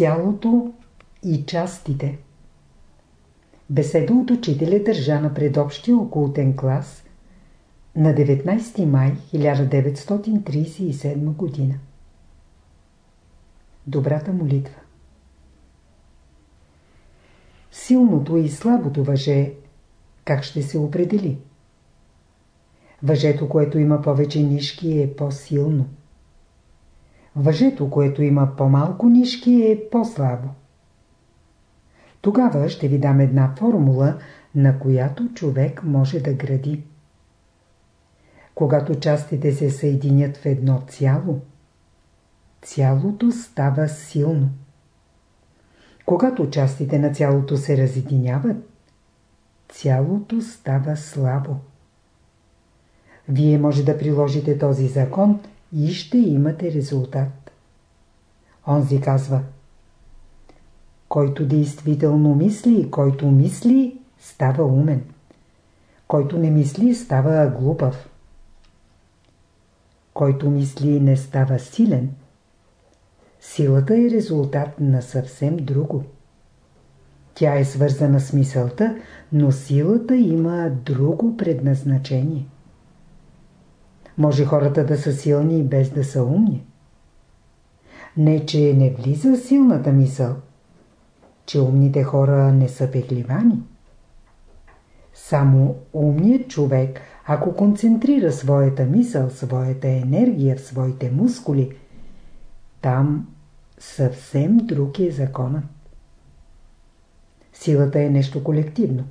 Цялото и частите Беседа от учителя държа на предобщия окултен клас на 19 май 1937 година. Добрата молитва Силното и слабото въже как ще се определи? Въжето, което има повече нишки е по-силно. Въжето, което има по-малко нишки е по-слабо. Тогава ще ви дам една формула, на която човек може да гради. Когато частите се съединят в едно цяло, цялото става силно. Когато частите на цялото се разединяват, цялото става слабо. Вие може да приложите този закон и ще имате резултат. Онзи казва Който действително мисли който мисли, става умен. Който не мисли, става глупав. Който мисли, не става силен. Силата е резултат на съвсем друго. Тя е свързана с мисълта, но силата има друго предназначение. Може хората да са силни без да са умни. Не, че не влиза силната мисъл, че умните хора не са пехливани. Само умният човек, ако концентрира своята мисъл, своята енергия в своите мускули, там съвсем друг е законът. Силата е нещо колективно.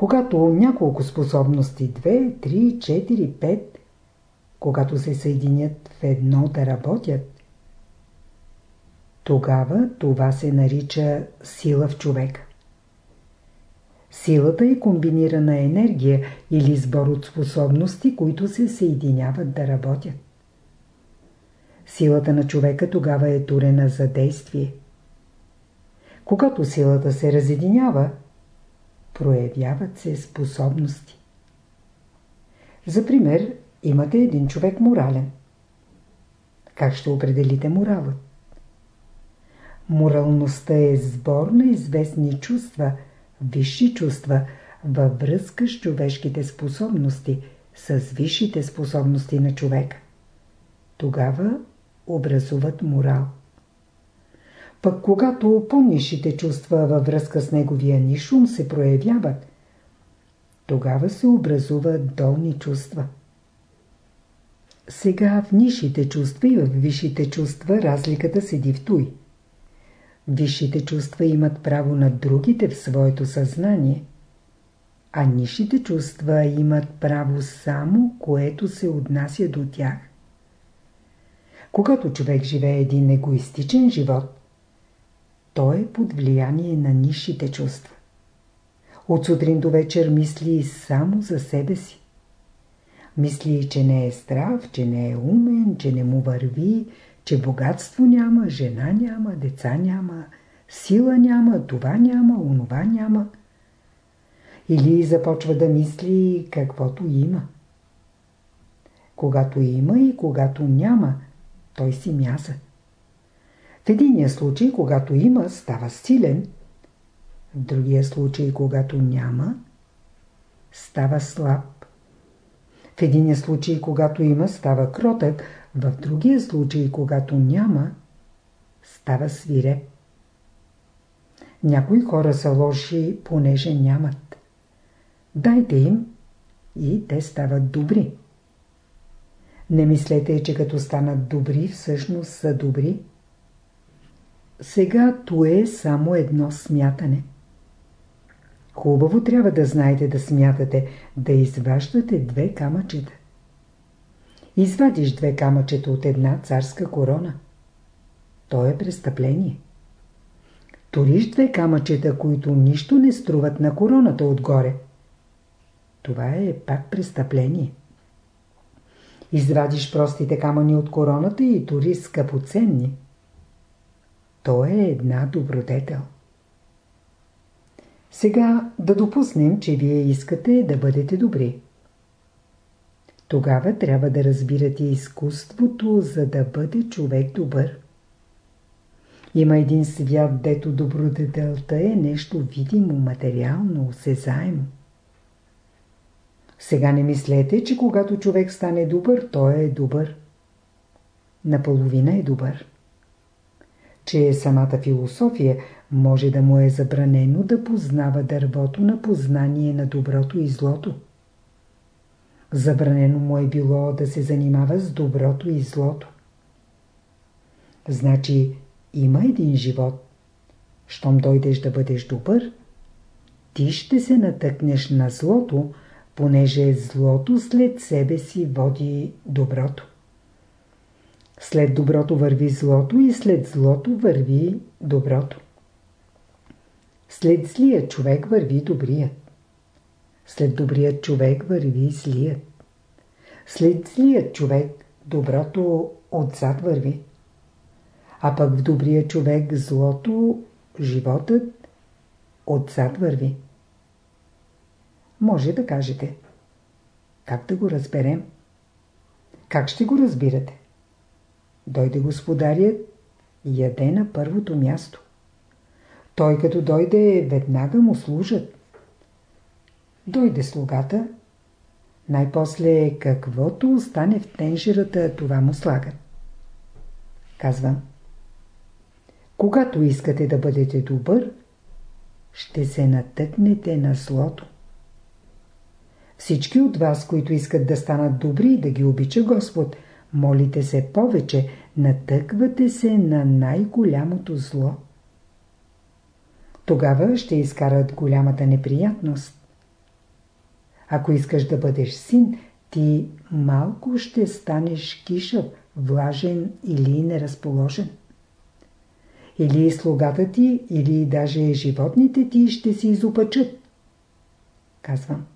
Когато няколко способности, 2, 3, 4, 5, когато се съединят в едно да работят, тогава това се нарича сила в човека. Силата е комбинирана енергия или сбор от способности, които се съединяват да работят. Силата на човека тогава е турена за действие. Когато силата се разединява, проявяват се способности. За пример, имате един човек морален. Как ще определите моралът? Моралността е сбор на известни чувства, висши чувства, във връзка с човешките способности, с висшите способности на човека. Тогава образуват морал. Пък когато по-нишите чувства във връзка с неговия нишум се проявяват, тогава се образуват долни чувства. Сега в нишите чувства и в висшите чувства разликата седи в той. Висшите чувства имат право на другите в своето съзнание, а нишите чувства имат право само, което се отнася до тях. Когато човек живее един егоистичен живот, той е под влияние на нишите чувства. От сутрин до вечер мисли само за себе си. Мисли, че не е здрав, че не е умен, че не му върви, че богатство няма, жена няма, деца няма, сила няма, това няма, онова няма. Или започва да мисли каквото има. Когато има и когато няма, той си мяса. В единия случай, когато има, става силен. В другия случай, когато няма, става слаб. В единия случай, когато има, става кротък. В другия случай, когато няма, става свиреп. Някои хора са лоши, понеже нямат. Дайте им и те стават добри. Не мислете, че като станат добри, всъщност са добри. Сега то е само едно смятане. Хубаво трябва да знаете да смятате, да изваждате две камъчета. Извадиш две камъчета от една царска корона. То е престъпление. Ториш две камъчета, които нищо не струват на короната отгоре. Това е пак престъпление. Извадиш простите камъни от короната и тори скъпоценни. То е една добродетел. Сега да допуснем, че вие искате да бъдете добри. Тогава трябва да разбирате изкуството, за да бъде човек добър. Има един свят, дето добродетелта е нещо видимо, материално, осезаемо. Сега не мислете, че когато човек стане добър, той е добър. Наполовина е добър. Че самата философия може да му е забранено да познава дървото на познание на доброто и злото. Забранено му е било да се занимава с доброто и злото. Значи има един живот. Щом дойдеш да бъдеш добър, ти ще се натъкнеш на злото, понеже злото след себе си води доброто. След доброто върви злото и след злото върви доброто. След злия човек върви добрият. След добрият човек върви злият. След злият човек доброто отзад върви. А пък в добрия човек злото, животът отзад върви. Може да кажете. Как да го разберем? Как ще го разбирате? Дойде господарят и яде на първото място. Той като дойде, веднага му служат. Дойде слугата, най-после каквото остане в тенжерата, това му слагат. Казвам. Когато искате да бъдете добър, ще се натъкнете на злото. Всички от вас, които искат да станат добри и да ги обича Господ, молите се повече, натъквате се на най-голямото зло. Тогава ще изкарат голямата неприятност. Ако искаш да бъдеш син, ти малко ще станеш кишав, влажен или неразположен. Или слугата ти, или даже животните ти ще си изопачат. Казвам.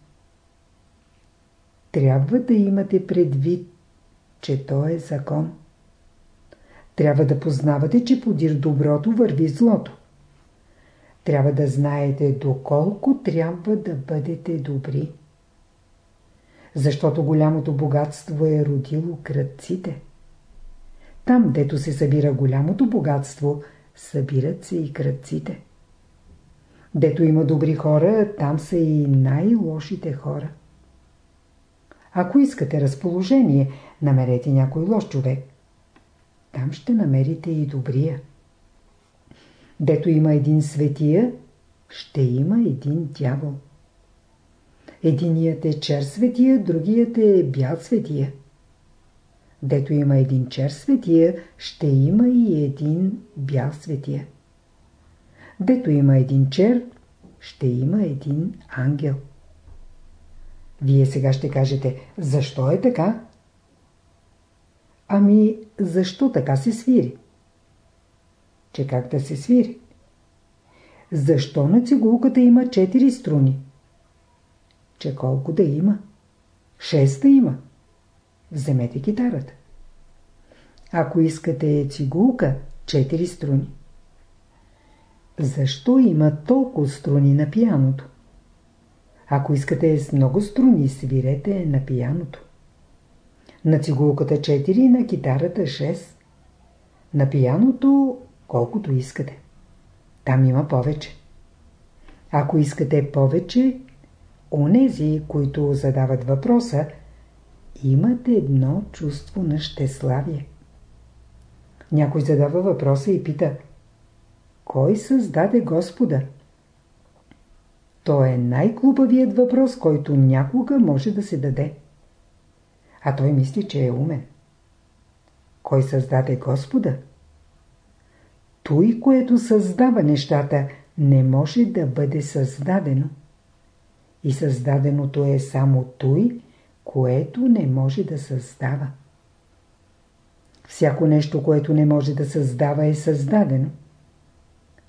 Трябва да имате предвид, че то е закон. Трябва да познавате, че подир доброто върви злото. Трябва да знаете доколко трябва да бъдете добри. Защото голямото богатство е родило кръците. Там, дето се събира голямото богатство, събират се и кръците. Дето има добри хора, там са и най-лошите хора. Ако искате разположение, намерете някой лош човек. Там ще намерите и добрия. Дето има един светия, ще има един дявол. Единият е чер светия, другият е бял светия. Дето има един чер светия, ще има и един бял светия. Дето има един чер, ще има един ангел. Вие сега ще кажете, защо е така? Ами, защо така се свири? Че как да се свири? Защо на цигулката има четири струни? Че колко да има? Шест да има. Вземете китарата. Ако искате цигулка, четири струни. Защо има толкова струни на пияното? Ако искате с много струни, свирете на пияното. На цигулката 4, на китарата 6. На пияното колкото искате. Там има повече. Ако искате повече, онези, които задават въпроса, имат едно чувство на щеславие. Някой задава въпроса и пита Кой създаде Господа? То е най-глупавият въпрос, който някога може да се даде. А той мисли, че е умен. Кой създаде Господа? Той, което създава нещата, не може да бъде създадено. И създаденото е само той, което не може да създава. Всяко нещо, което не може да създава, е създадено.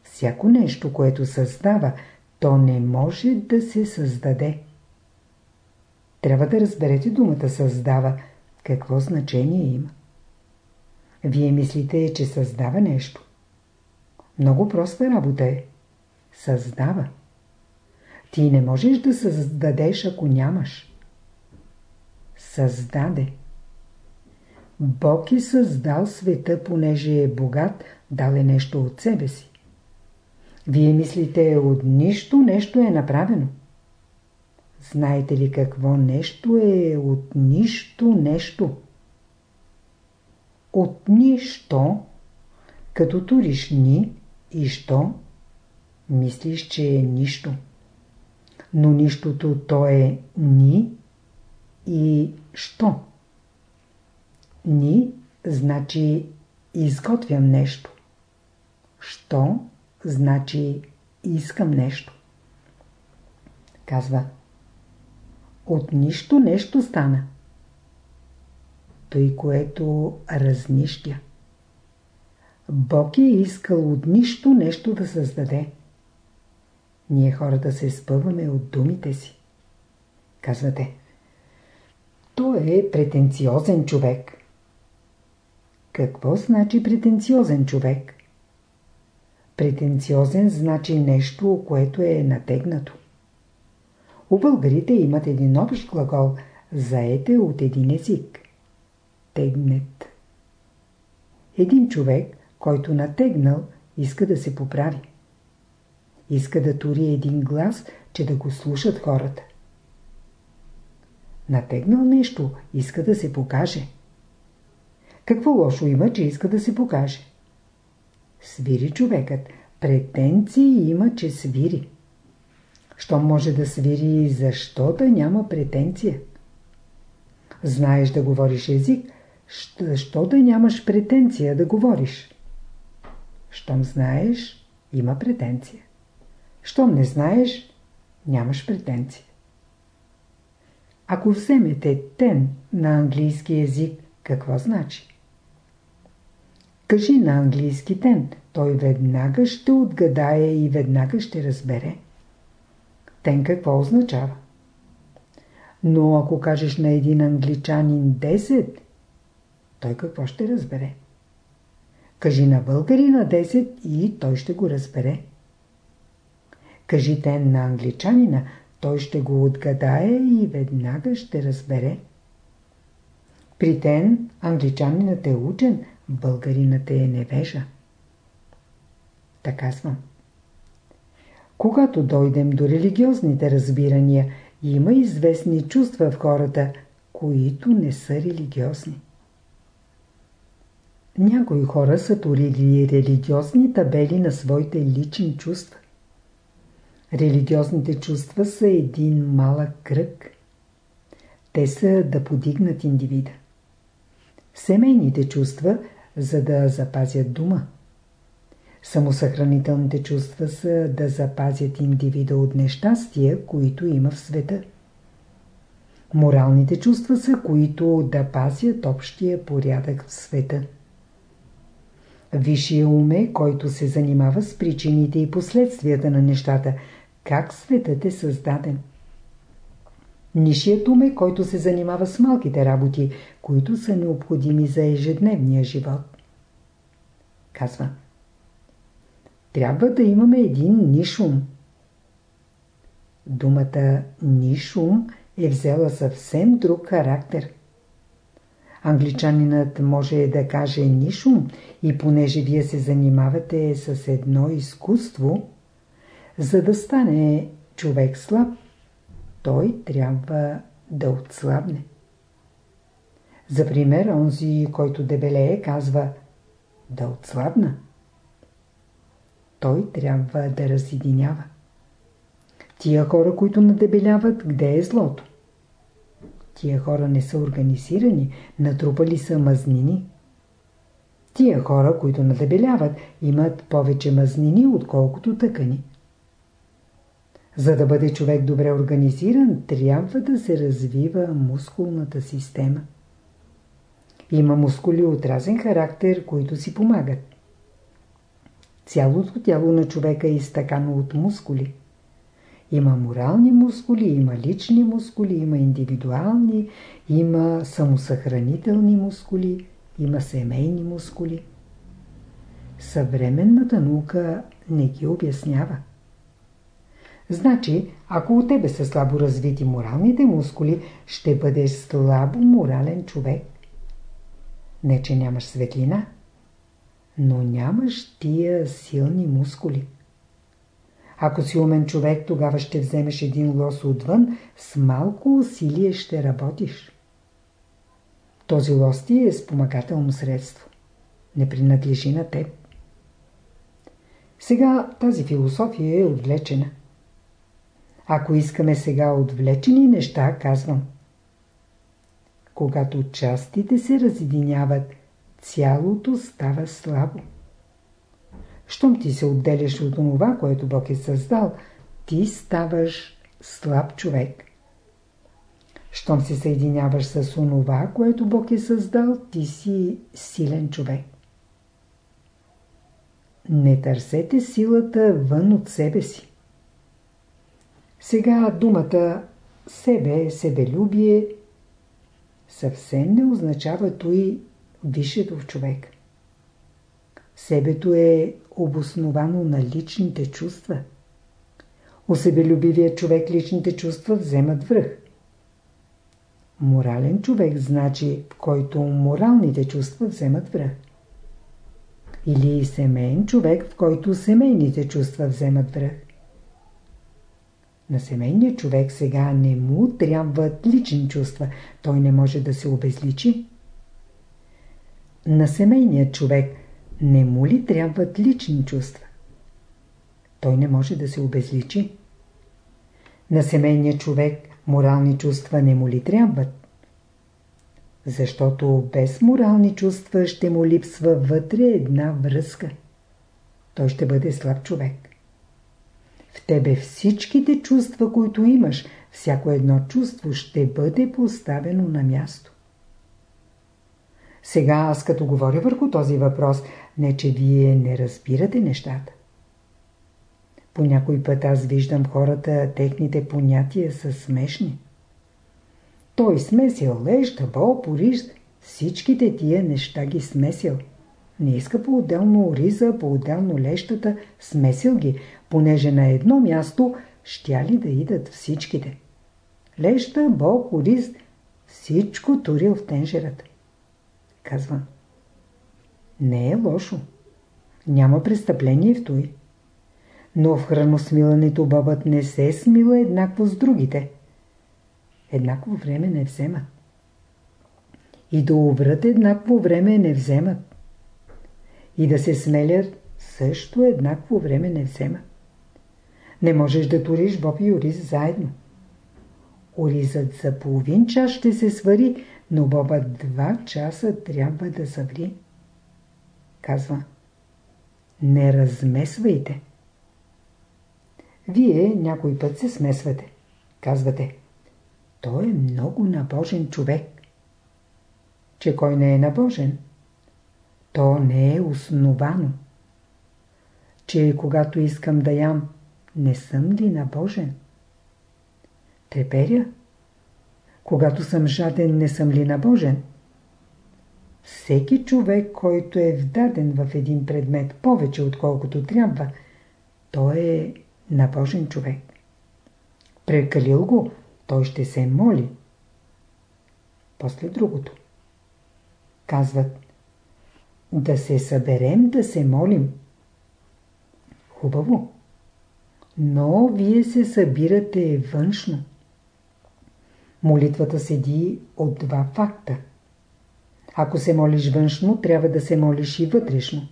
Всяко нещо, което създава, то не може да се създаде. Трябва да разберете думата създава, какво значение има. Вие мислите, че създава нещо. Много проста работа е. Създава. Ти не можеш да създадеш, ако нямаш. Създаде. Бог е създал света, понеже е богат, дал е нещо от себе си. Вие мислите, от нищо нещо е направено. Знаете ли какво нещо е от нищо нещо? От нищо, като туриш ни и що, мислиш, че е нищо. Но нищото то е ни и що. Ни значи изготвям нещо. Що значи искам нещо. Казва От нищо нещо стана. Той, което разнищя. Бог е искал от нищо нещо да създаде. Ние хората се спъваме от думите си. Казвате, той е претенциозен човек. Какво значи претенциозен човек? Претенциозен значи нещо, което е натегнато. У българите имат един общ глагол, заете от един език. Тегнет. Един човек, който натегнал, иска да се поправи. Иска да тури един глас, че да го слушат хората. Натегнал нещо, иска да се покаже. Какво лошо има, че иска да се покаже? Свири човекът. Претенции има, че свири. Що може да свири, защо да няма претенция? Знаеш да говориш език, защо да нямаш претенция да говориш? Щом знаеш, има претенция. Щом не знаеш, нямаш претенция. Ако вземете тен на английски език, какво значи? Кажи на английски тен, той веднага ще отгадае и веднага ще разбере. Тен какво означава? Но ако кажеш на един англичанин 10, той какво ще разбере? Кажи на българина 10 и той ще го разбере. Кажи тен на англичанина, той ще го отгадае и веднага ще разбере. При тен англичанинът е учен, българинът е невежа. Така съм. Когато дойдем до религиозните разбирания, има известни чувства в хората, които не са религиозни. Някои хора са турили религиозни табели на своите лични чувства. Религиозните чувства са един малък кръг. Те са да подигнат индивида. Семейните чувства, за да запазят дума. Самосъхранителните чувства са да запазят индивида от нещастия, които има в света. Моралните чувства са, които да пазят общия порядък в света. Висшия уме, който се занимава с причините и последствията на нещата, как светът е създаден. Нишият уме, който се занимава с малките работи, които са необходими за ежедневния живот. Казва Трябва да имаме един нишум. Думата нишум е взела съвсем друг характер. Англичанинът може да каже нишум и понеже вие се занимавате с едно изкуство, за да стане човек слаб, той трябва да отслабне. За пример, онзи, който дебелее, казва да отслабна. Той трябва да разединява. Тия хора, които надебеляват, къде е злото? Тия хора не са организирани, натрупали са мазнини. Тия хора, които надебеляват, имат повече мазнини, отколкото тъкани. За да бъде човек добре организиран, трябва да се развива мускулната система. Има мускули от разен характер, които си помагат. Цялото тяло на човека е изтъкано от мускули. Има морални мускули, има лични мускули, има индивидуални, има самосъхранителни мускули, има семейни мускули. Съвременната наука не ги обяснява. Значи, ако у тебе са слабо развити моралните мускули, ще бъдеш слабо морален човек. Не, че нямаш светлина, но нямаш тия силни мускули. Ако си умен човек, тогава ще вземеш един лос отвън, с малко усилие ще работиш. Този лос ти е спомагателно средство. Не принадлежи на теб. Сега тази философия е отвлечена. Ако искаме сега отвлечени неща, казвам. Когато частите се разединяват, цялото става слабо. Щом ти се отделяш от това, което Бог е създал, ти ставаш слаб човек. Щом се съединяваш с онова, което Бог е създал, ти си силен човек. Не търсете силата вън от себе си. Сега думата себе, себелюбие съвсем не означава той висшето в човек. Себето е обосновано на личните чувства. У себелюбивия човек личните чувства вземат връх. Морален човек значи, който моралните чувства вземат връх. Или семейен човек, в който семейните чувства вземат връх. На семейния човек сега не му трябват лични чувства. Той не може да се обезличи. На семейния човек не му ли трябват лични чувства? Той не може да се обезличи. На семейния човек морални чувства не му ли трябват? Защото без морални чувства ще му липсва вътре една връзка. Той ще бъде слаб човек. В тебе всичките чувства, които имаш, всяко едно чувство ще бъде поставено на място. Сега аз като говоря върху този въпрос, не че вие не разбирате нещата. По някой път аз виждам хората, техните понятия са смешни. Той смесил леща, бол, пориж, всичките тия неща ги смесил. Не иска по-отделно риза, по-отделно лещата, смесил ги, понеже на едно място щяли да идат всичките. Леща, боб, ориз, всичко турил в тенжерата. Казва. Не е лошо. Няма престъпление в той. Но в храносмилането бабът не се смила еднакво с другите. Еднакво време не вземат. И да уврат еднакво време не вземат. И да се смелят също еднакво време не вземат. Не можеш да туриш боб и ориз заедно. Оризът за половин час ще се свари, но бобът два часа трябва да заври. Казва. Не размесвайте. Вие някой път се смесвате. Казвате. Той е много набожен човек. Че кой не е набожен? То не е основано. Че когато искам да ям, не съм ли набожен? Треперя. Когато съм жаден, не съм ли набожен? Всеки човек, който е вдаден в един предмет повече отколкото трябва, той е набожен човек. Прекалил го, той ще се моли. После другото. Казват, да се съберем да се молим. Хубаво но вие се събирате външно. Молитвата седи от два факта. Ако се молиш външно, трябва да се молиш и вътрешно.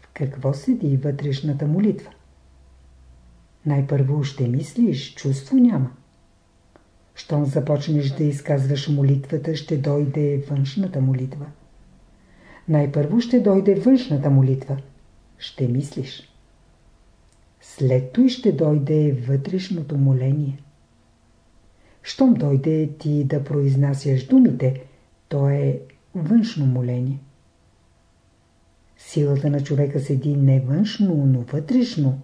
В какво седи вътрешната молитва? Най-първо ще мислиш, чувство няма. Щом започнеш да изказваш молитвата, ще дойде външната молитва. Най-първо ще дойде външната молитва. Ще мислиш. След той ще дойде вътрешното моление. Щом дойде ти да произнасяш думите, то е външно моление. Силата на човека седи не външно, но вътрешно.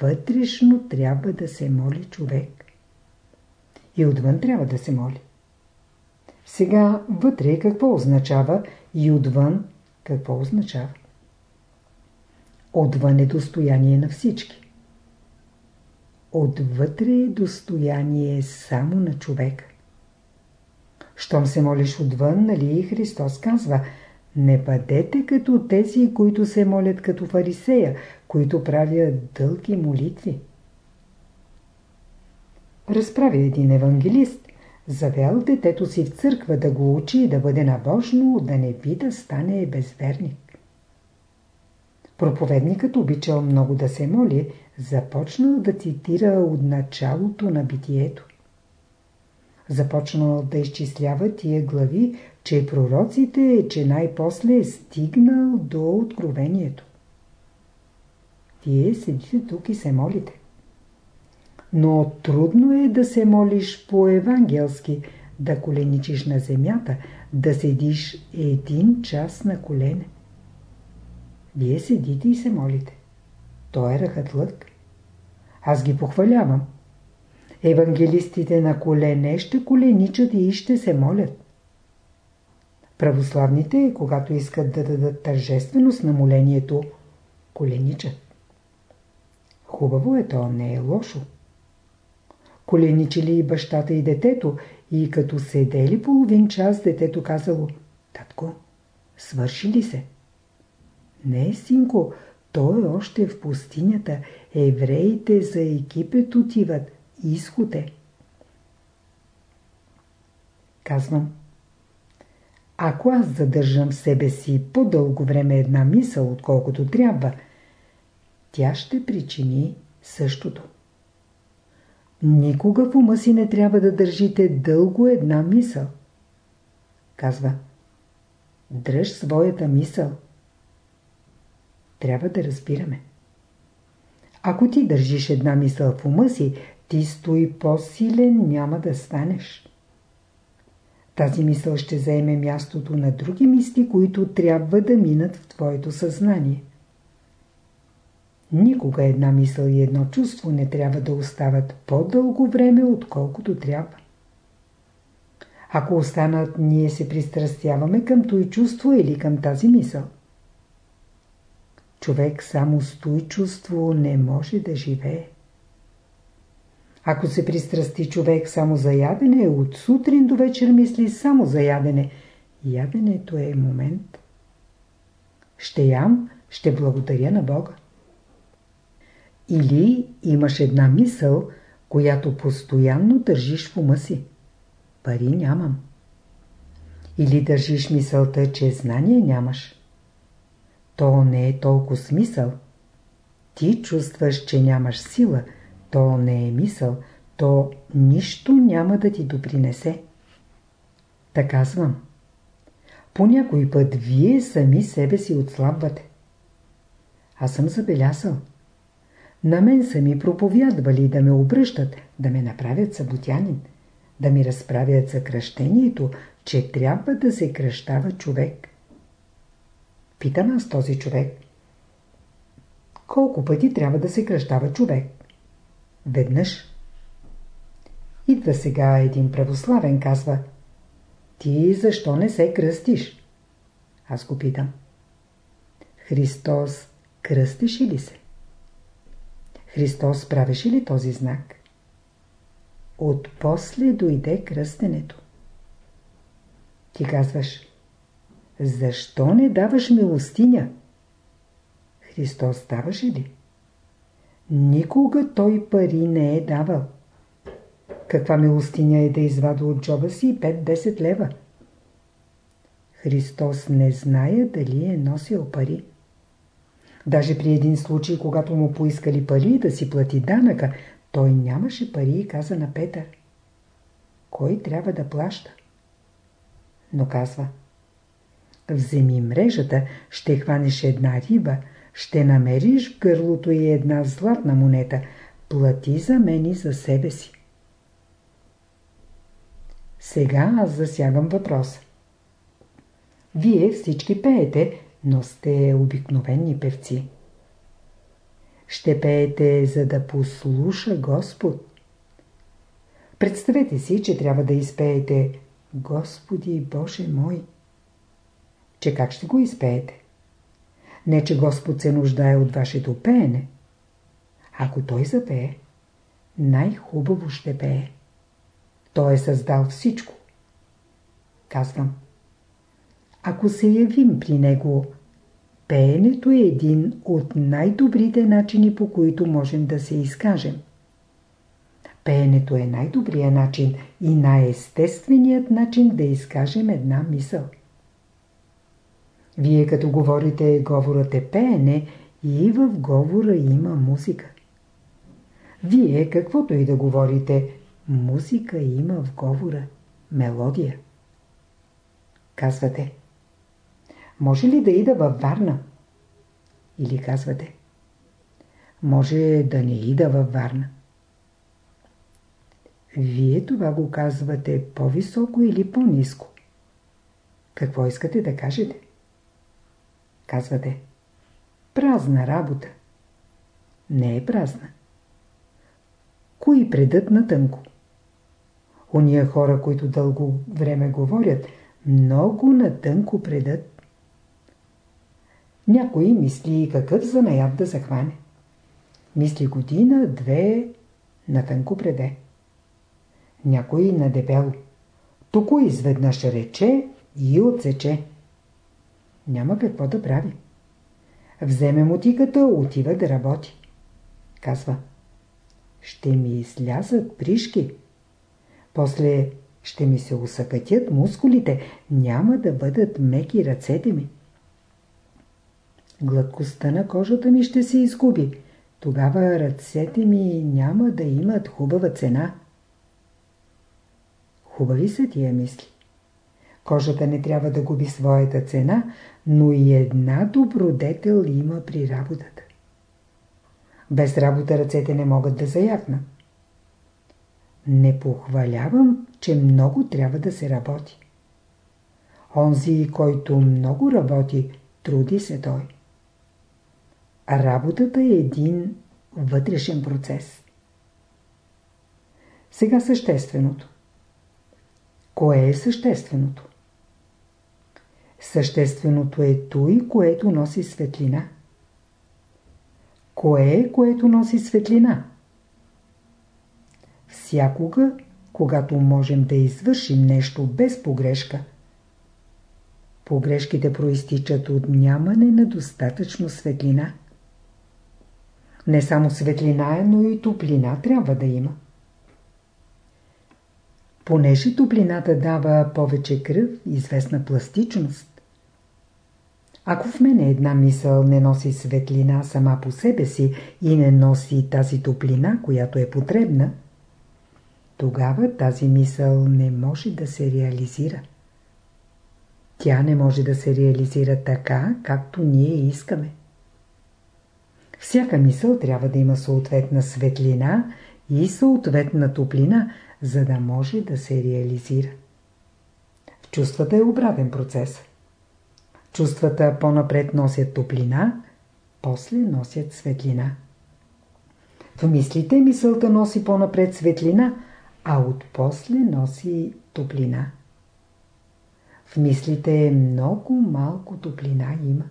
Вътрешно трябва да се моли човек. И отвън трябва да се моли. Сега вътре какво означава и отвън какво означава? Отвън е достояние на всички. Отвътре е достояние само на човека. щом се молиш отвън, нали Христос казва не бъдете като тези, които се молят като фарисея, които правят дълги молитви. Разправя един евангелист, завел детето си в църква да го учи и да бъде набожно, да не би да стане безверник. Проповедникът обичал много да се моли, започнал да цитира от началото на битието. Започнал да изчислява тия глави, че пророците, че най-после е стигнал до откровението. Вие седите тук и се молите. Но трудно е да се молиш по-евангелски, да коленичиш на земята, да седиш един час на колене. Вие седите и се молите. Той е ръхатлък. Аз ги похвалявам. Евангелистите на колене ще коленичат и ще се молят. Православните, когато искат да дадат тържественост на молението, коленичат. Хубаво е то, не е лошо. Коленичили и бащата и детето и като седели половин час, детето казало «Татко, свърши ли се?» Не, синко, той още в пустинята. Евреите за Египет отиват. Изход е. Казвам. Ако аз задържам в себе си по-дълго време една мисъл, отколкото трябва, тя ще причини същото. Никога в ума си не трябва да държите дълго една мисъл. Казва. Дръж своята мисъл. Трябва да разбираме. Ако ти държиш една мисъл в ума си, ти стои по-силен, няма да станеш. Тази мисъл ще заеме мястото на други мисли, които трябва да минат в твоето съзнание. Никога една мисъл и едно чувство не трябва да остават по-дълго време, отколкото трябва. Ако останат, ние се пристрастяваме към той чувство или към тази мисъл. Човек само с той чувство не може да живее. Ако се пристрасти човек само за ядене, от сутрин до вечер мисли само за ядене. Яденето е момент. Ще ям, ще благодаря на Бога. Или имаш една мисъл, която постоянно държиш в ума си. Пари нямам. Или държиш мисълта, че знание нямаш. То не е толкова смисъл. Ти чувстваш, че нямаш сила – то не е мисъл, то нищо няма да ти допринесе. Така казвам. По някой път вие сами себе си отслабвате. Аз съм забелязал. На мен са ми проповядвали да ме обръщат, да ме направят съботянин, да ми разправят за кръщението, че трябва да се кръщава човек. Питам аз този човек. Колко пъти трябва да се кръщава човек? Веднъж. Идва сега един православен, казва. Ти защо не се кръстиш? Аз го питам. Христос кръстеше ли се? Христос правеше ли този знак? От после дойде кръстенето. Ти казваш, защо не даваш милостиня? Христос даваше ли? Никога той пари не е давал. Каква милостиня е да извада от джоба си 5-10 лева? Христос не знае дали е носил пари. Даже при един случай, когато му поискали пари да си плати данъка, той нямаше пари и каза на Петър. Кой трябва да плаща? Но казва. Вземи мрежата, ще хванеш една риба – ще намериш в гърлото и една златна монета. Плати за мен и за себе си. Сега аз засягам въпроса. Вие всички пеете, но сте обикновени певци. Ще пеете, за да послуша Господ. Представете си, че трябва да изпеете Господи Боже мой. Че как ще го изпеете? Не, че Господ се нуждае от вашето пеене. Ако Той запее, най-хубаво ще пее. Той е създал всичко. Казвам. Ако се явим при него, пеенето е един от най-добрите начини, по които можем да се изкажем. Пеенето е най-добрият начин и най-естественият начин да изкажем една мисъл. Вие като говорите, говорът е пеене и в говора има музика. Вие каквото и да говорите, музика има в говора, мелодия. Казвате, може ли да ида във Варна? Или казвате, може да не ида във Варна. Вие това го казвате по-високо или по-низко. Какво искате да кажете? Казвате, празна работа. Не е празна. Кои предат на тънко? Ония хора, които дълго време говорят, много на тънко предат. Някой мисли какъв занаят да захване. Мисли година, две, на тънко преде. Някой на дебело. Току изведнъж рече и отсече. Няма какво да прави. Вземе мутиката, отива да работи. Казва. Ще ми излязат пришки. После ще ми се усъкътят мускулите. Няма да бъдат меки ръцете ми. Гладкостта на кожата ми ще се изгуби. Тогава ръцете ми няма да имат хубава цена. Хубави са тия мисли. Кожата не трябва да губи своята цена, но и една добродетел има при работата. Без работа ръцете не могат да заякнат. Не похвалявам, че много трябва да се работи. Онзи, който много работи, труди се той. Работата е един вътрешен процес. Сега същественото. Кое е същественото? Същественото е той, което носи светлина. Кое е, което носи светлина? Всякога, когато можем да извършим нещо без погрешка, погрешките проистичат от нямане на достатъчно светлина. Не само светлина, но и топлина трябва да има. Понеже топлината дава повече кръв, известна пластичност. Ако в мене една мисъл не носи светлина сама по себе си и не носи тази топлина, която е потребна, тогава тази мисъл не може да се реализира. Тя не може да се реализира така, както ние искаме. Всяка мисъл трябва да има съответна светлина и съответна топлина, за да може да се реализира. В чувствата е обратен процес. Чувствата по-напред носят топлина, после носят светлина. В мислите мисълта носи по-напред светлина, а от после носи топлина. В мислите много малко топлина има.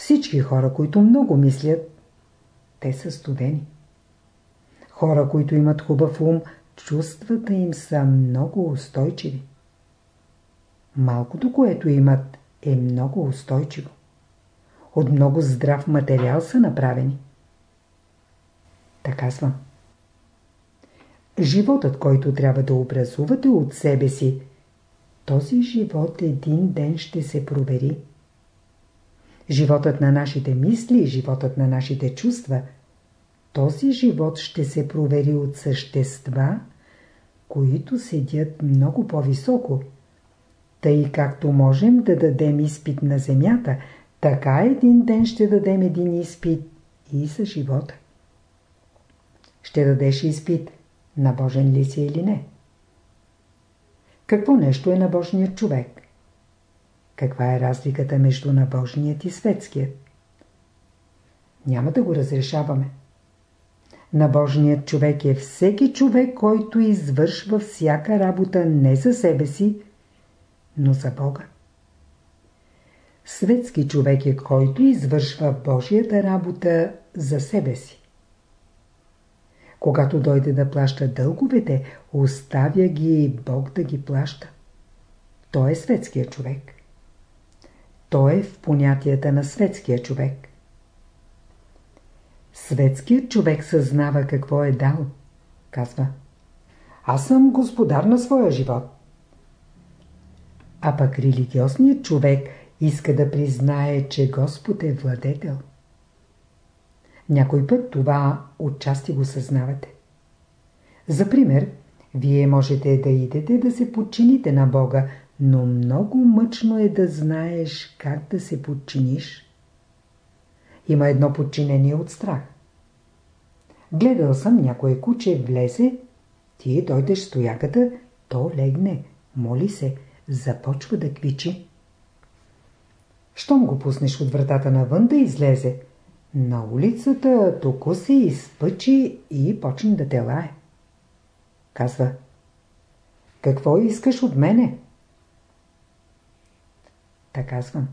Всички хора, които много мислят, те са студени. Хора, които имат хубав ум, чувствата им са много устойчиви. Малкото, което имат, е много устойчиво. От много здрав материал са направени. Така казвам. Животът, който трябва да образувате от себе си, този живот един ден ще се провери. Животът на нашите мисли, животът на нашите чувства, този живот ще се провери от същества, които седят много по-високо. Тъй както можем да дадем изпит на земята, така един ден ще дадем един изпит и за живота. Ще дадеш изпит, набожен ли си или не. Какво нещо е набожният човек? Каква е разликата между набожният и светският? Няма да го разрешаваме. Набожният човек е всеки човек, който извършва всяка работа не за себе си, но за Бога. Светски човек е, който извършва Божията работа за себе си. Когато дойде да плаща дълговете, оставя ги Бог да ги плаща. той е светския човек. Той е в понятията на светския човек. Светският човек съзнава какво е дал. Казва. Аз съм господар на своя живот. А пък религиозният човек иска да признае, че Господ е владетел. Някой път това отчасти го съзнавате. За пример, вие можете да идете да се подчините на Бога, но много мъчно е да знаеш как да се подчиниш. Има едно подчинение от страх. Гледал съм някое куче влезе, ти дойдеш стояката, то легне, моли се, започва да квичи. Щом го пуснеш от вратата навън да излезе, на улицата току се изпъчи и почне да те лае. Казва, какво искаш от мене? Така казвам.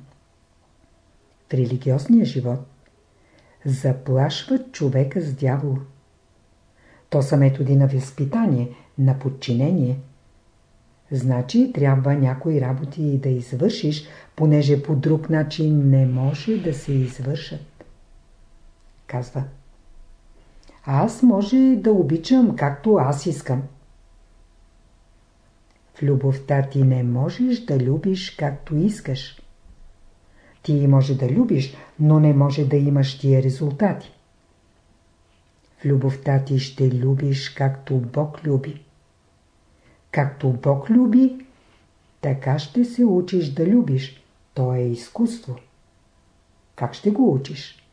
В религиозния живот заплашват човека с дявола. То са методи на възпитание, на подчинение. Значи трябва някои работи да извършиш, понеже по друг начин не може да се извършат. Казва. Аз може да обичам както аз искам. В любовта ти не можеш да любиш както искаш. Ти може да любиш, но не може да имаш тия резултати. В любовта ти ще любиш както Бог люби. Както Бог люби, така ще се учиш да любиш. То е изкуство. Как ще го учиш?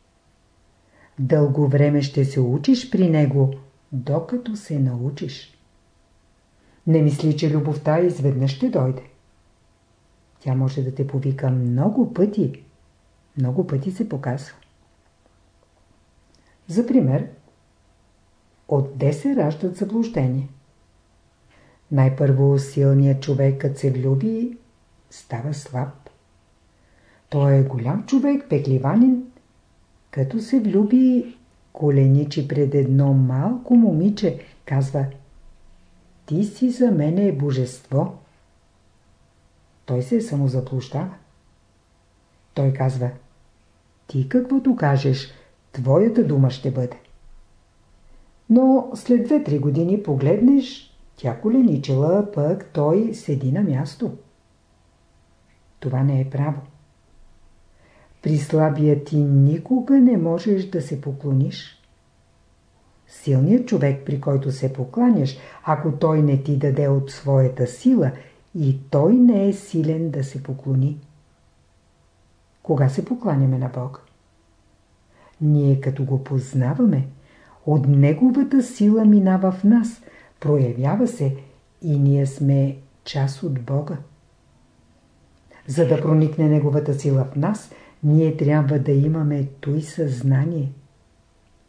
Дълго време ще се учиш при него, докато се научиш. Не мисли, че любовта изведнъж ще дойде. Тя може да те повика много пъти. Много пъти се показва. За пример, от де се раждат заблуждения? Най-първо силният човек, като се влюби, става слаб. Той е голям човек, пекливанин. Като се влюби, коленичи пред едно малко момиче, казва Ти си за мене божество. Той се самозаплощава. Той казва Ти каквото кажеш, твоята дума ще бъде. Но след 2-3 години погледнеш, тя коленичела, пък той седи на място. Това не е право. При слабия ти никога не можеш да се поклониш. Силният човек, при който се покланяш, ако той не ти даде от своята сила, и той не е силен да се поклони. Кога се покланяме на Бог? Ние като го познаваме, от Неговата сила минава в нас, проявява се и ние сме част от Бога. За да проникне Неговата сила в нас, ние трябва да имаме той съзнание,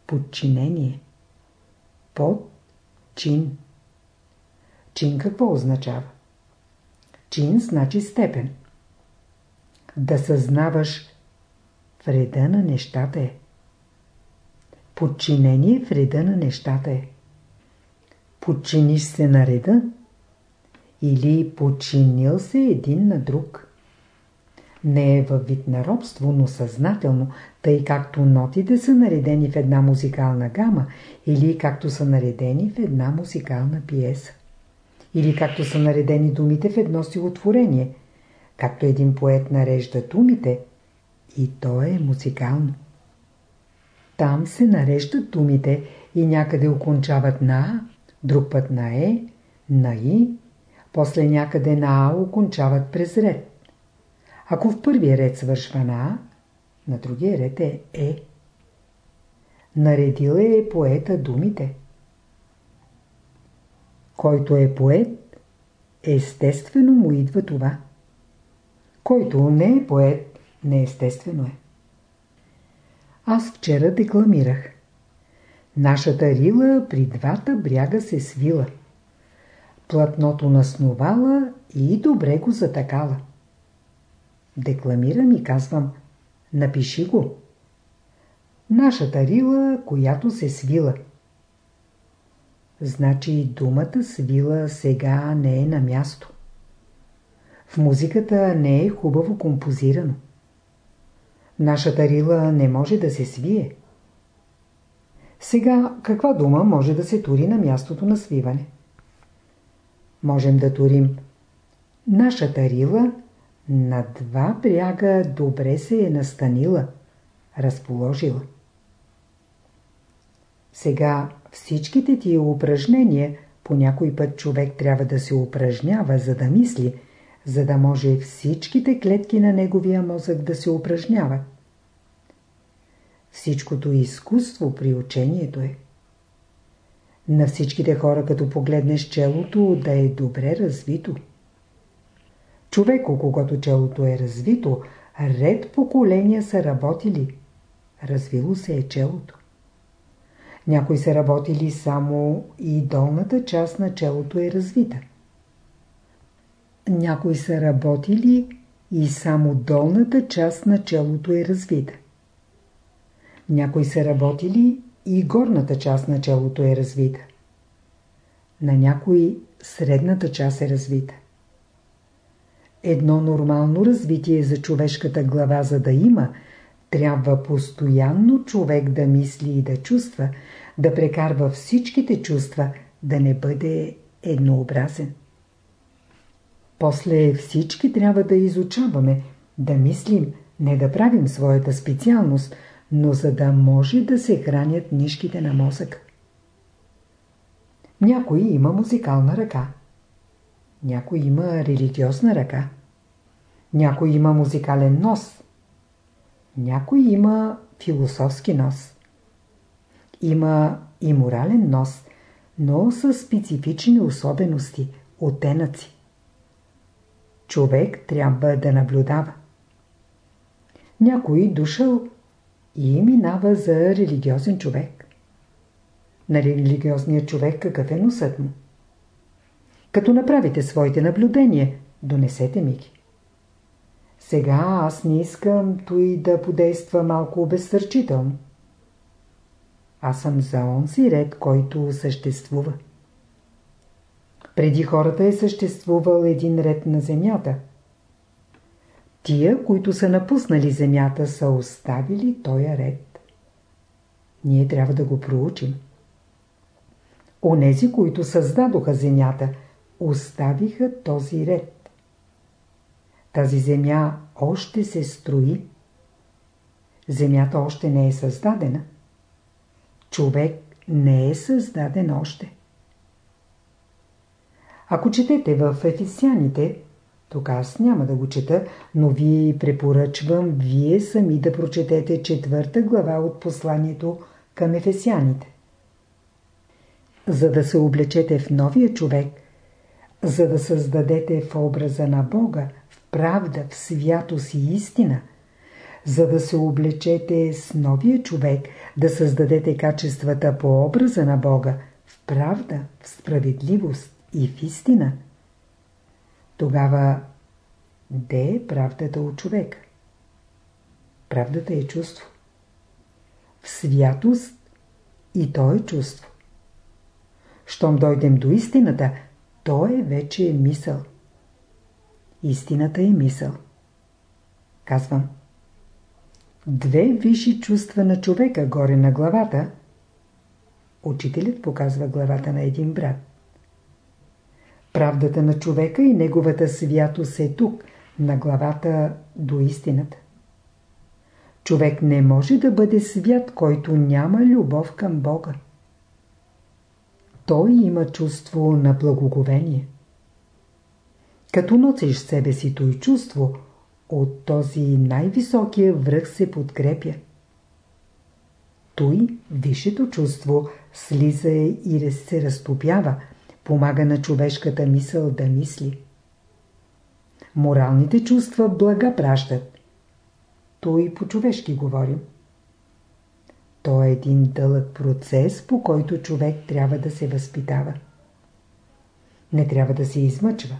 подчинение, под чин. Чин какво означава? Чин значи степен. Да съзнаваш вреда на нещата е. Подчинение в реда на нещата е. Подчиниш се на реда или подчинил се един на друг. Не е във вид на робство, но съзнателно, тъй както нотите са наредени в една музикална гама или както са наредени в една музикална пиеса. Или както са наредени думите в едно стихотворение, както един поет нарежда думите, и то е музикално. Там се нареждат думите и някъде окончават на А, друг път на Е, на И, после някъде на А окончават през ред. Ако в първия ред свършва на А, на другия ред е Е. Наредила е поета думите. Който е поет, естествено му идва това. Който не е поет, неестествено е. Аз вчера декламирах. Нашата рила при двата бряга се свила. Платното наснувала и добре го затакала. Декламирам и казвам, напиши го. Нашата рила, която се свила. Значи думата свила сега не е на място. В музиката не е хубаво композирано. Нашата рила не може да се свие. Сега каква дума може да се тури на мястото на свиване? Можем да турим Нашата рила на два бряга добре се е настанила, разположила. Сега всичките тия упражнения по някой път човек трябва да се упражнява, за да мисли, за да може всичките клетки на неговия мозък да се упражняват. Всичкото изкуство при учението е. На всичките хора, като погледнеш челото, да е добре развито. Човек, у когото челото е развито, ред поколения са работили. Развило се е челото. Някои са работили само и долната част на челото е развита. Някои са работили и само долната част на челото е развита. Някои са работили и горната част на челото е развита. На някои средната част е развита. Едно нормално развитие за човешката глава, за да има, трябва постоянно човек да мисли и да чувства, да прекарва всичките чувства, да не бъде еднообразен. После всички трябва да изучаваме, да мислим, не да правим своята специалност, но за да може да се хранят нишките на мозъка. Някой има музикална ръка. Някой има религиозна ръка. Някой има музикален нос. Някой има философски нос. Има и морален нос, но с специфични особености, оттенъци. Човек трябва да наблюдава. Някой дошъл и минава за религиозен човек. На религиозния човек какъв е носът му? Като направите своите наблюдения, донесете ми ги. Сега аз не искам той да подейства малко обезсърчително. Аз съм за онзи ред, който съществува. Преди хората е съществувал един ред на земята. Тия, които са напуснали земята, са оставили този ред. Ние трябва да го проучим. Онези, които създадоха земята, оставиха този ред. Тази земя още се строи. Земята още не е създадена. Човек не е създаден още. Ако четете в Ефесяните, тук аз няма да го чета, но ви препоръчвам вие сами да прочетете четвърта глава от посланието към Ефесяните. За да се облечете в новия човек, за да създадете в образа на Бога, правда, в святост и истина – за да се облечете с новия човек, да създадете качествата по образа на Бога, в правда, в справедливост и в истина. Тогава, де е правдата от човека? Правдата е чувство. В святост и то е чувство. Щом дойдем до истината, то е вече мисъл. Истината е мисъл. Казвам две висши чувства на човека горе на главата. Учителят показва главата на един брат. Правдата на човека и неговата святост е тук, на главата до истината. Човек не може да бъде свят, който няма любов към Бога. Той има чувство на благоговение. Като носиш себе си той чувство, от този най-високия връх се подкрепя. Той, висшето чувство, слиза и се разтопява, помага на човешката мисъл да мисли. Моралните чувства блага пращат. Той по-човешки говорим. То е един дълъг процес, по който човек трябва да се възпитава. Не трябва да се измъчва,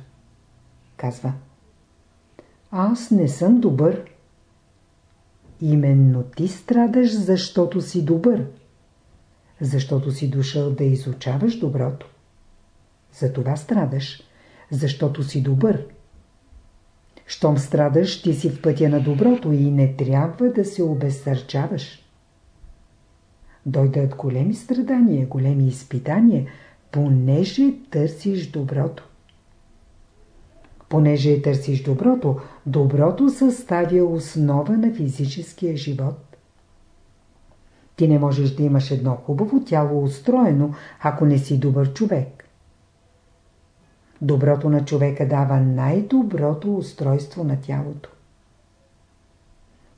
казва. Аз не съм добър. Именно ти страдаш, защото си добър. Защото си дошъл да изучаваш доброто. За това страдаш, защото си добър. Щом страдаш, ти си в пътя на доброто и не трябва да се обезсърчаваш. Дойдат големи страдания, големи изпитания, понеже търсиш доброто. Понеже търсиш доброто, доброто съставя основа на физическия живот. Ти не можеш да имаш едно хубаво тяло устроено, ако не си добър човек. Доброто на човека дава най-доброто устройство на тялото.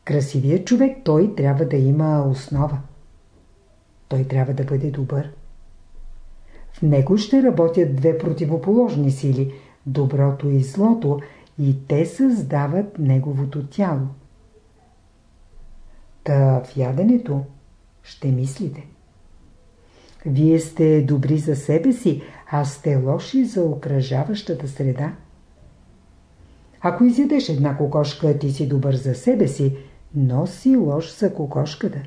Красивият човек той трябва да има основа. Той трябва да бъде добър. В него ще работят две противоположни сили – доброто и злото, и те създават неговото тяло. Та в яденето ще мислите. Вие сте добри за себе си, а сте лоши за окръжаващата среда. Ако изядеш една кокошка, ти си добър за себе си, но си лош за кокошката.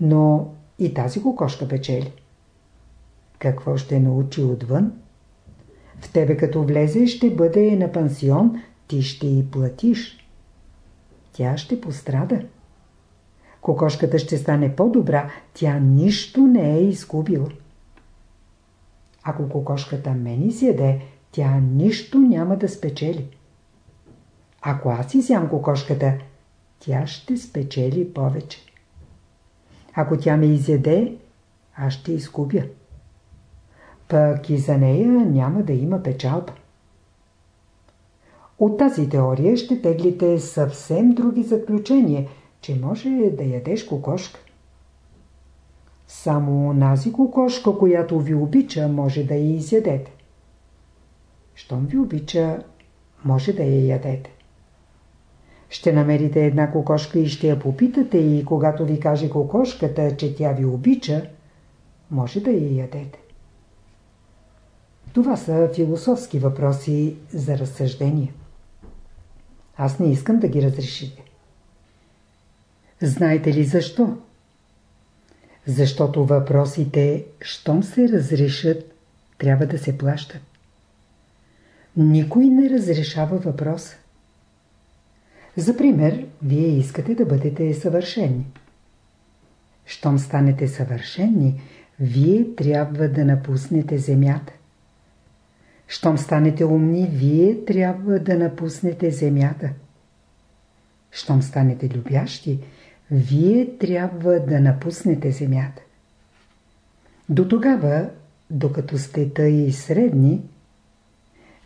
Но и тази кокошка печели. Какво ще научи отвън? В тебе като влезе ще бъде на пансион, ти ще й платиш. Тя ще пострада. Кокошката ще стане по-добра, тя нищо не е изгубила. Ако кокошката мен изяде, тя нищо няма да спечели. Ако аз изям кокошката, тя ще спечели повече. Ако тя ме изяде, аз ще изгубя. Пък и за нея няма да има печалба. От тази теория ще теглите съвсем други заключения, че може да ядеш кокошка. Само онази кокошка, която ви обича, може да я изядете. Щом ви обича, може да я ядете. Ще намерите една кокошка и ще я попитате и когато ви каже кокошката, че тя ви обича, може да я ядете. Това са философски въпроси за разсъждение. Аз не искам да ги разрешите. Знаете ли защо? Защото въпросите, щом се разрешат, трябва да се плащат. Никой не разрешава въпроса. За пример, вие искате да бъдете съвършени. Щом станете съвършени, вие трябва да напуснете земята. Щом станете умни, вие трябва да напуснете земята. Щом станете любящи, вие трябва да напуснете земята. До тогава, докато сте тъй средни,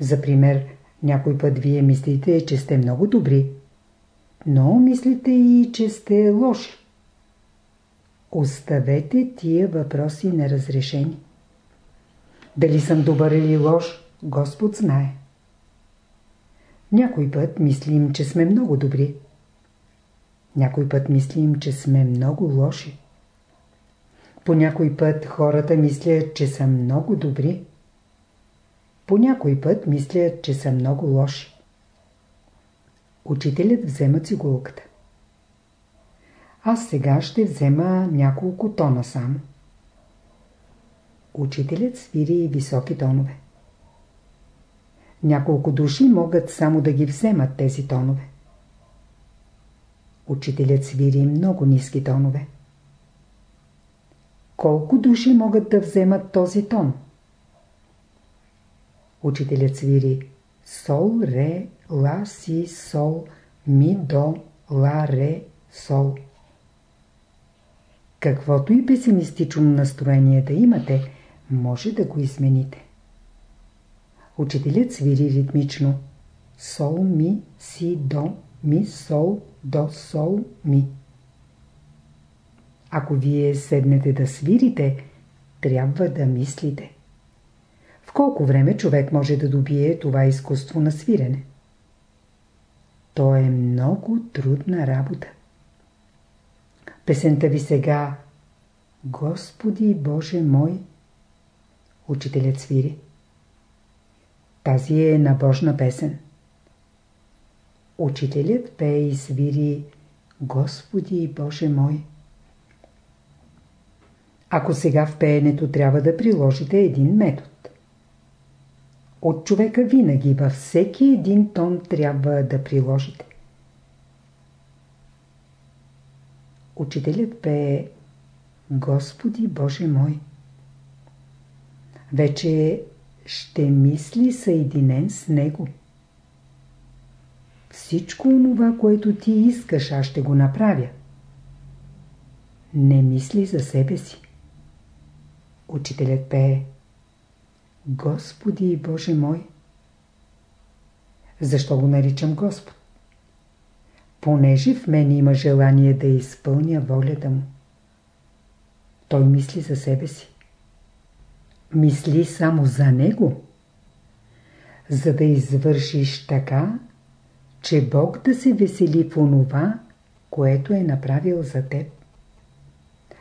за пример, някой път вие мислите, че сте много добри, но мислите и, че сте лоши. Оставете тия въпроси неразрешени. Дали съм добър или лош, Господ знае. Някой път мислим, че сме много добри. Някой път мислим, че сме много лоши. По някой път хората мислят, че са много добри. По някой път мислят, че са много лоши. Учителят взема цигулката. Аз сега ще взема няколко тона само. Учителят свири високи тонове. Няколко души могат само да ги вземат тези тонове. Учителят свири много ниски тонове. Колко души могат да вземат този тон? Учителят свири сол, ре, ла, си, сол, ми, до, ла, ре, сол. Каквото и песимистично настроение да имате, може да го измените. Учителят свири ритмично. Сол, ми, си, до, ми, сол, до, сол, ми. Ако вие седнете да свирите, трябва да мислите. В колко време човек може да добие това изкуство на свирене? То е много трудна работа. Песента ви сега Господи Боже мой Учителят свири. Тази е набожна песен. Учителят пее и свири Господи Боже мой. Ако сега в пеенето трябва да приложите един метод. от човека винаги във всеки един тон трябва да приложите. Учителят пее Господи Боже мой. Вече ще мисли съединен с Него. Всичко онова, което ти искаш, аз ще го направя. Не мисли за себе си. Учителят пее Господи Боже мой. Защо го наричам Господ? Понеже в мен има желание да изпълня волята му. Той мисли за себе си. Мисли само за него. За да извършиш така, че Бог да се весели в онова, което е направил за теб.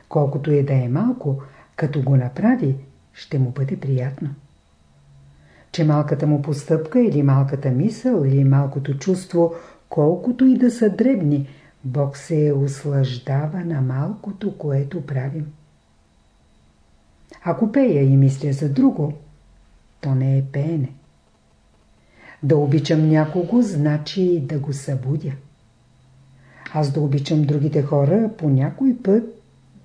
Колкото е да е малко, като го направи, ще му бъде приятно. Че малката му постъпка или малката мисъл или малкото чувство, колкото и да са дребни, Бог се услаждава на малкото, което правим. Ако пея и мисля за друго, то не е пеене. Да обичам някого, значи да го събудя. Аз да обичам другите хора, по някой път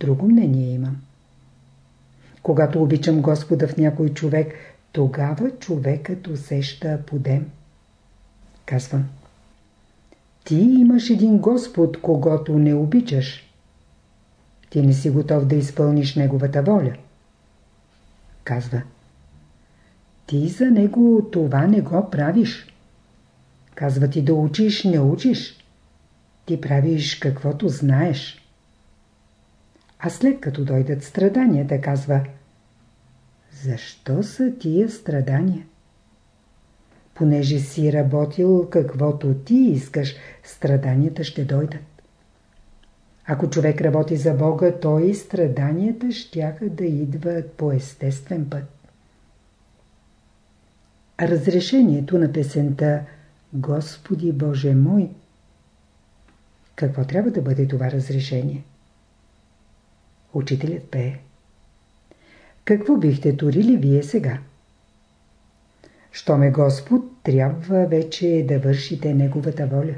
друго мнение имам. Когато обичам Господа в някой човек, тогава човекът усеща подем. Казвам. Ти имаш един Господ, когато не обичаш. Ти не си готов да изпълниш Неговата воля. Казва. Ти за Него това не го правиш. Казва ти да учиш, не учиш. Ти правиш каквото знаеш. А след като дойдат страданията, казва Защо са тия страдания? Понеже си работил каквото ти искаш, страданията ще дойдат. Ако човек работи за Бога, той и страданията щяха да идват по естествен път. Разрешението на песента Господи Боже мой Какво трябва да бъде това разрешение? Учителят пее. Какво бихте турили вие сега? Щом е Господ, трябва вече да вършите Неговата воля.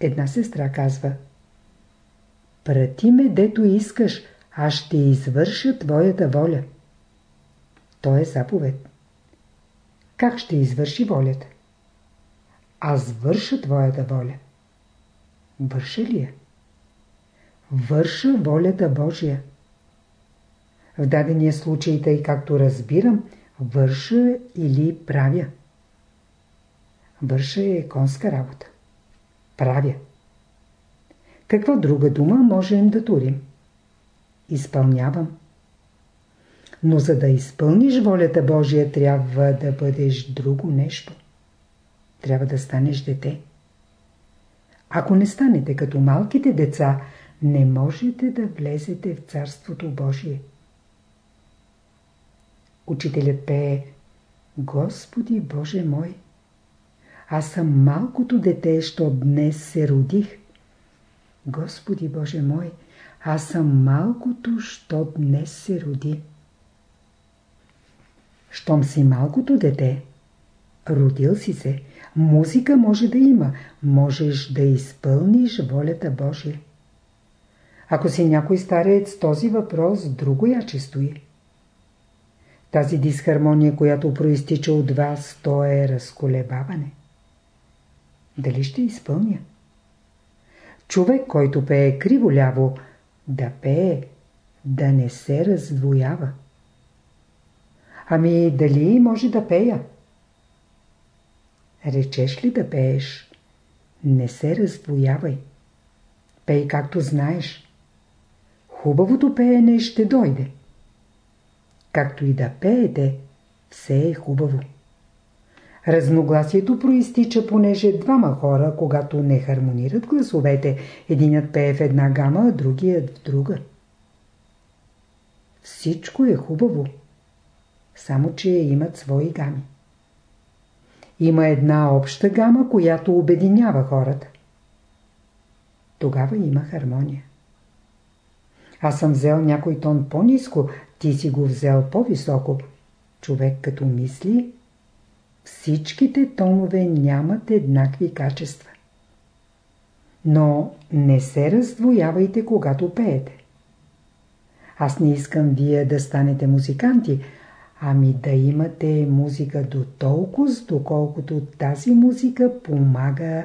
Една сестра казва Прати ме, дето искаш, аз ще извърша твоята воля. То е заповед. Как ще извърши волята? Аз върша твоята воля. Върша ли я? Върша волята Божия. В дадения случай, тъй както разбирам, върша или правя. Върша е конска работа. Правя. Каква друга дума можем да турим? Изпълнявам. Но за да изпълниш волята Божия, трябва да бъдеш друго нещо. Трябва да станеш дете. Ако не станете като малките деца, не можете да влезете в Царството Божие. Учителят пее Господи Боже мой, аз съм малкото дете, що днес се родих. Господи Боже мой, аз съм малкото, що днес се роди. Щом си малкото дете, родил си се, музика може да има, можеш да изпълниш волята Божия. Ако си някой старец, този въпрос друго яче стои. Тази дисхармония, която проистича от вас, то е разколебаване. Дали ще изпълня? Човек, който пее криво-ляво, да пее, да не се раздвоява. Ами дали може да пея? Речеш ли да пееш? Не се раздвоявай. Пей както знаеш. Хубавото пеене ще дойде. Както и да пеете, все е хубаво. Разногласието проистича, понеже двама хора, когато не хармонират гласовете, единят пее в една гама, а другият в друга. Всичко е хубаво само че имат свои гами. Има една обща гама, която обединява хората. Тогава има хармония. Аз съм взел някой тон по-низко, ти си го взел по-високо. Човек като мисли, всичките тонове нямат еднакви качества. Но не се раздвоявайте, когато пеете. Аз не искам вие да станете музиканти, ами да имате музика до толкова, доколкото тази музика помага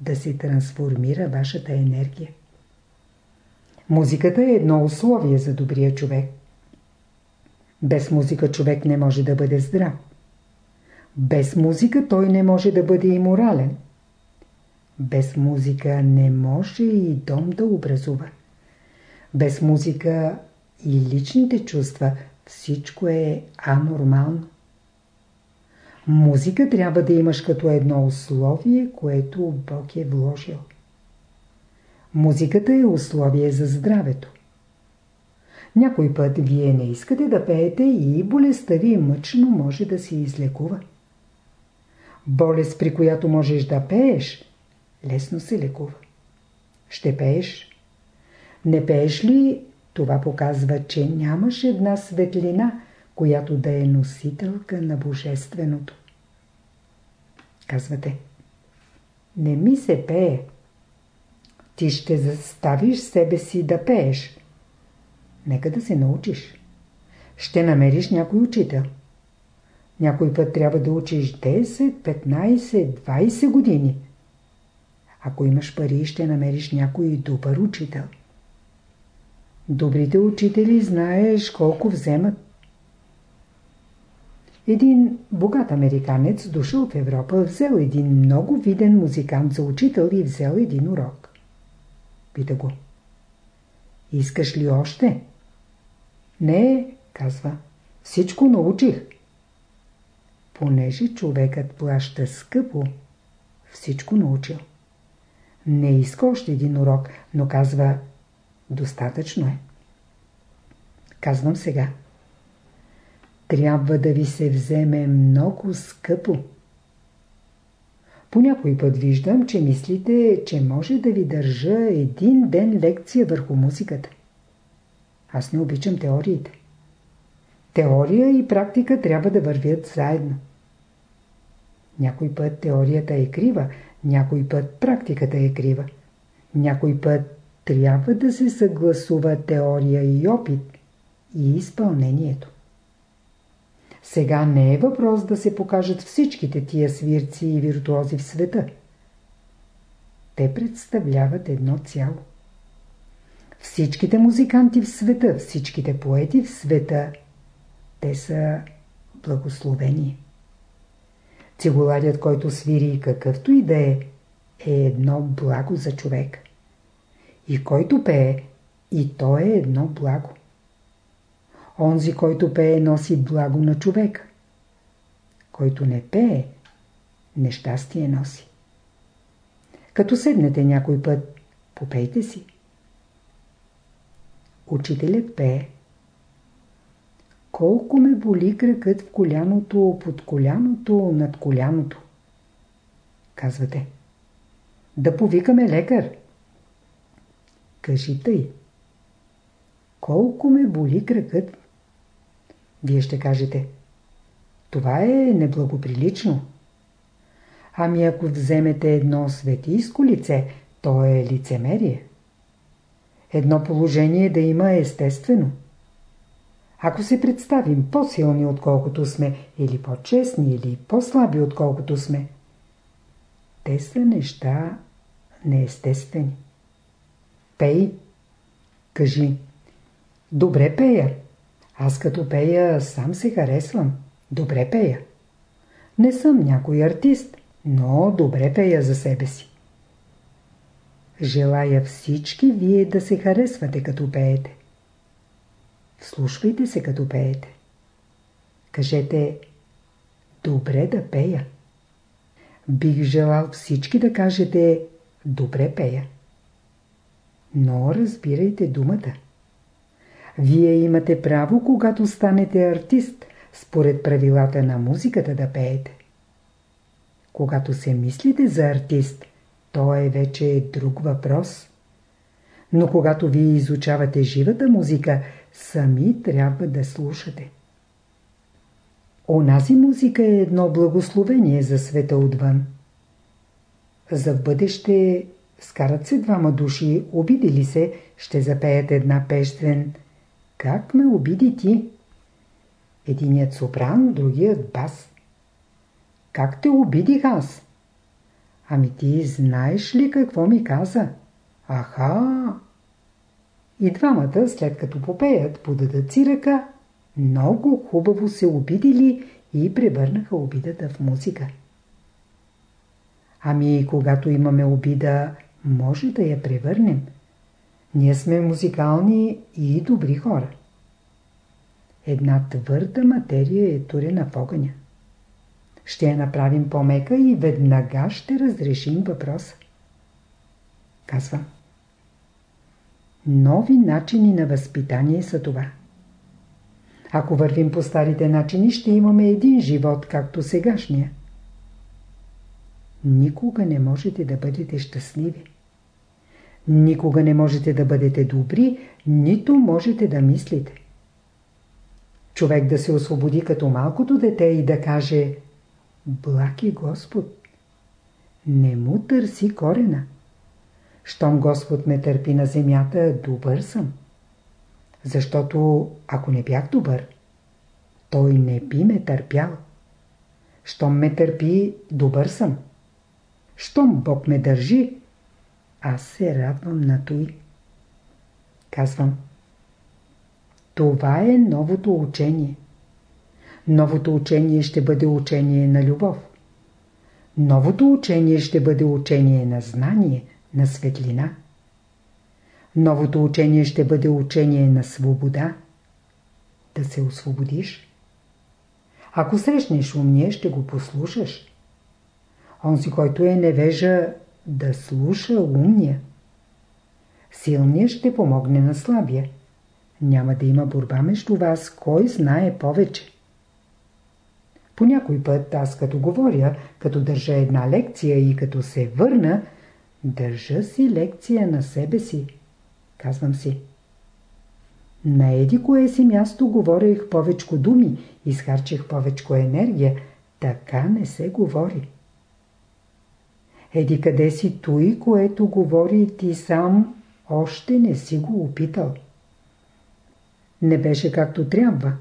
да се трансформира вашата енергия. Музиката е едно условие за добрия човек. Без музика човек не може да бъде здрав. Без музика той не може да бъде и морален. Без музика не може и дом да образува. Без музика и личните чувства всичко е анормално. Музика трябва да имаш като едно условие, което Бог е вложил. Музиката е условие за здравето. Някой път вие не искате да пеете и болестта ви мъчно може да се излекува. Болест, при която можеш да пееш, лесно се лекува. Ще пееш. Не пееш ли, това показва, че нямаш една светлина, която да е носителка на Божественото. Казвате, не ми се пее. Ти ще заставиш себе си да пееш. Нека да се научиш. Ще намериш някой учител. Някой път трябва да учиш 10, 15, 20 години. Ако имаш пари, ще намериш някой добър учител. Добрите учители знаеш колко вземат. Един богат американец дошъл в Европа, взел един много виден музикант за учител и взел един урок. Пита го. Искаш ли още? Не, казва. Всичко научих. Понеже човекът плаща скъпо, всичко научил. Не иска още един урок, но казва Достатъчно е. Казвам сега. Трябва да ви се вземе много скъпо. По някой път виждам, че мислите, че може да ви държа един ден лекция върху музиката. Аз не обичам теориите. Теория и практика трябва да вървят заедно. Някой път теорията е крива, някой път практиката е крива. Някой път трябва да се съгласува теория и опит и изпълнението. Сега не е въпрос да се покажат всичките тия свирци и виртуози в света. Те представляват едно цяло. Всичките музиканти в света, всичките поети в света, те са благословени. Цигуларят, който свири какъвто и да е, е едно благо за човек. И който пее, и то е едно благо. Онзи, който пее, носи благо на човека. Който не пее, нещастие носи. Като седнете някой път, попейте си. Учителят пее. Колко ме боли кръкът в коляното, под коляното, над коляното. Казвате. Да повикаме лекар. Кажи тъй. Колко ме боли кръкът? Вие ще кажете. Това е неблагоприлично. Ами ако вземете едно светийско лице, то е лицемерие. Едно положение да има естествено. Ако се представим по-силни отколкото сме, или по-честни, или по-слаби отколкото сме, те са неща неестествени. Пей. Кажи. Добре пея. Аз като пея сам се харесвам. Добре пея. Не съм някой артист, но добре пея за себе си. Желая всички вие да се харесвате като пеете. Слушвайте се като пеете. Кажете Добре да пея. Бих желал всички да кажете Добре пея. Но разбирайте думата. Вие имате право, когато станете артист, според правилата на музиката да пеете. Когато се мислите за артист, то е вече друг въпрос. Но когато вие изучавате живата музика, сами трябва да слушате. Онази музика е едно благословение за света отвън. За бъдеще скарат се двама души, обидели се, ще запеят една пещен. Как ме обиди ти? Единият сопран, другият бас. Как те обидих аз? Ами ти знаеш ли какво ми каза? Аха! И двамата, след като попеят, подадат си ръка, много хубаво се обидили и превърнаха обидата в музика. Ами когато имаме обида, може да я превърнем. Ние сме музикални и добри хора. Една твърда материя е турена в огъня. Ще я направим по-мека и веднага ще разрешим въпроса. Казвам. Нови начини на възпитание са това. Ако вървим по старите начини, ще имаме един живот, както сегашния. Никога не можете да бъдете щастливи. Никога не можете да бъдете добри, нито можете да мислите. Човек да се освободи като малкото дете и да каже Блаки Господ. Не му търси корена. Щом Господ ме търпи на земята, добър съм. Защото ако не бях добър, той не би ме търпял. Щом ме търпи, добър съм. Щом Бог ме държи, аз се радвам на той. Казвам. Това е новото учение. Новото учение ще бъде учение на любов. Новото учение ще бъде учение на знание, на светлина. Новото учение ще бъде учение на свобода. Да се освободиш. Ако срещнеш умния, ще го послушаш. Онзи, който е невежа, да слуша умния. Силният ще помогне на слабия. Няма да има борба между вас, кой знае повече. По някой път аз като говоря, като държа една лекция и като се върна, държа си лекция на себе си. Казвам си. На еди кое си място говорех повечко думи, изхарчих повечко енергия. Така не се говори. Еди къде си той, което говори ти сам, още не си го опитал. Не беше както трябва.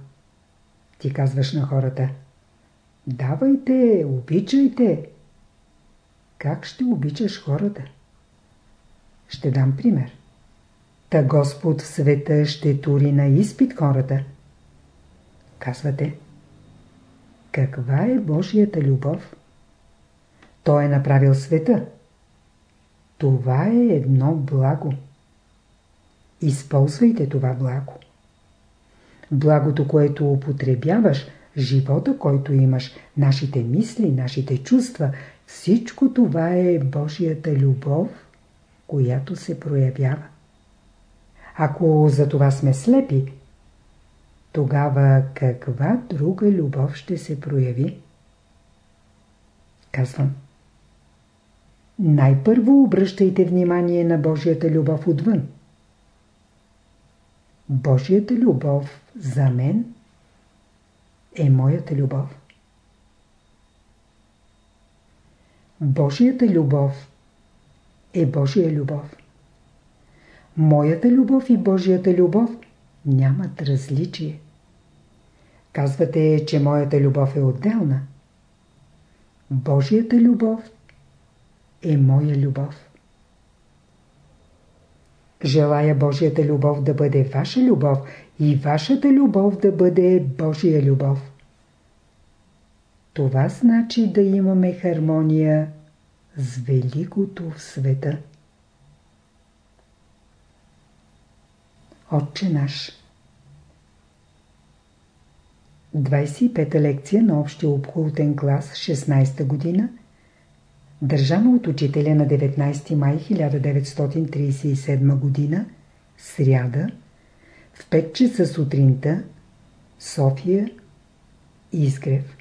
Ти казваш на хората. Давайте, обичайте. Как ще обичаш хората? Ще дам пример. Та Господ в света ще тури на изпит хората. Казвате. Каква е Божията любов? Той е направил света. Това е едно благо. Използвайте това благо. Благото, което употребяваш, живота, който имаш, нашите мисли, нашите чувства, всичко това е Божията любов, която се проявява. Ако за това сме слепи, тогава каква друга любов ще се прояви? Казвам. Най-първо обръщайте внимание на Божията любов отвън. Божията любов за мен е моята любов. Божията любов е Божия любов. Моята любов и Божията любов нямат различие. Казвате, че моята любов е отделна. Божията любов е моя любов. Желая Божията любов да бъде ваша любов и вашата любов да бъде Божия любов. Това значи да имаме хармония с великото в света. Отче наш 25-та лекция на общия обхултен клас 16-та година държана от учителя на 19 май 1937 година сряда в 5 часа сутринта София Изгрев